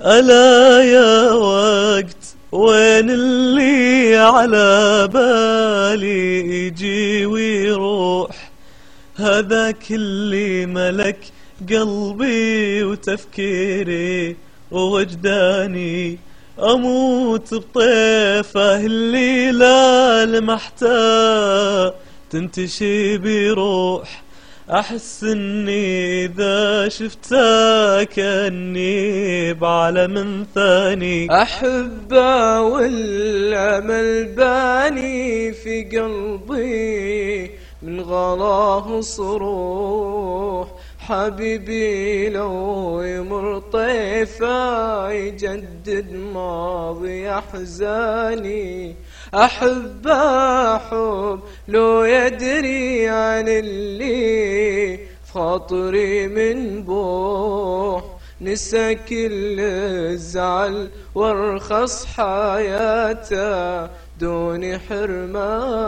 ألا يا وقت وين اللي على بالي يجي ويروح؟ هذا كل ملك قلبي وتفكيري ووجداني أموت بطيفه اللي لا لمحتاه. تنتشي بروح أحس إني إذا شفتها كأني بعالم ثاني. أحبه والأمل باني في قلبي من غلاه صروح حبيبي لو يمر طيفه يجدد ماضي أحزاني. أحب أحب لو يدري عن اللي خاطري من بوح. نسى كل الزعل وارخص حياته دون حرماني.